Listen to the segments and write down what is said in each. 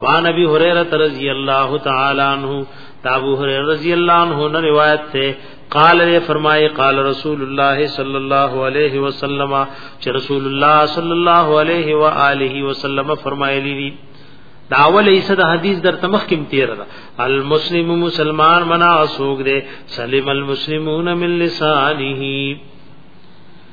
وان ابي هريره رضی الله تعالی عنہ ابو هريره رضی الله عنه نے روایت ته قال نے فرمائے قال رسول الله صلی الله علیه وسلم چې رسول الله صلی الله علیه و آله وسلم فرمایلی دي داول ایسه د حدیث در تمخ کم تیر ده المسلم مسلمان منا اسوګ دے سلم المسلمون من لسانه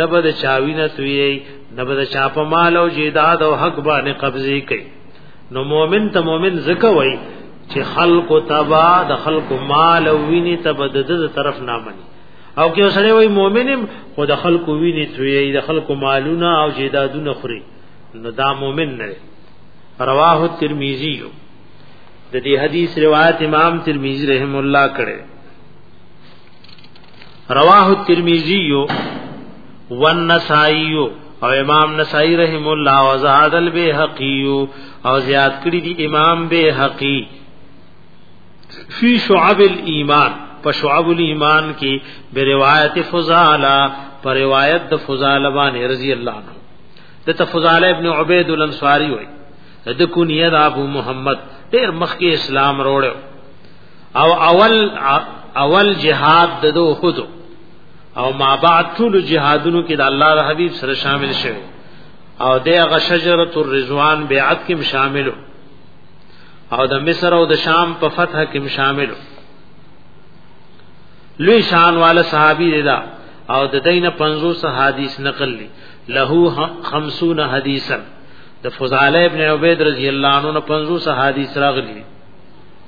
نبد چاوینه توی نبد چا په مال او جیداد او حق باندې قبضه کوي نو مؤمن ته مؤمن زکه وای چې خلق تبا د خلق مال او ویني تبد د طرف نه مني او کې سره وای مؤمنم خو د خلق ویني توی د خلق مالونه او جیدادونه خوري نو دا مؤمن نه رواه ترمذی یو د دې حدیث روایت امام ترمذی رحم الله کړه رواه الترمذی والنسائی او امام نسائی رحم الله وزاد البیهقی او زیاد کړی دی امام بیهقی فی شعب الايمان په شعب الايمان کې به روایت فضالا پر روایت د فضاله باندې رضی الله عنه د تفضاله ابن عبید الانصاری وای د کونیه د ابو محمد ډیر مخکې اسلام وروړو او اول اول جهاد د دو خود او ما بعد ټول جهادونو کې د الله د حبيب سره شامل شوه او د هغه شجره الرضوان بیعت کې شامل او د مصر او د شام په فتح کې شامل لوی شان والا صحابي دی دا او د دینه 500 حدیث نقل لی له 50 حدیثا د فضاله ابن عبید رضی الله عنه 500 حدیث راغلی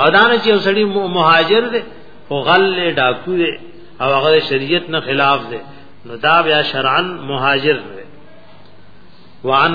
او دانه چې وسړي مهاجر دی او غل ډاکو دی او هغه شریعت نه خلاف دی نو دا بیا شرعن مهاجر دی وعن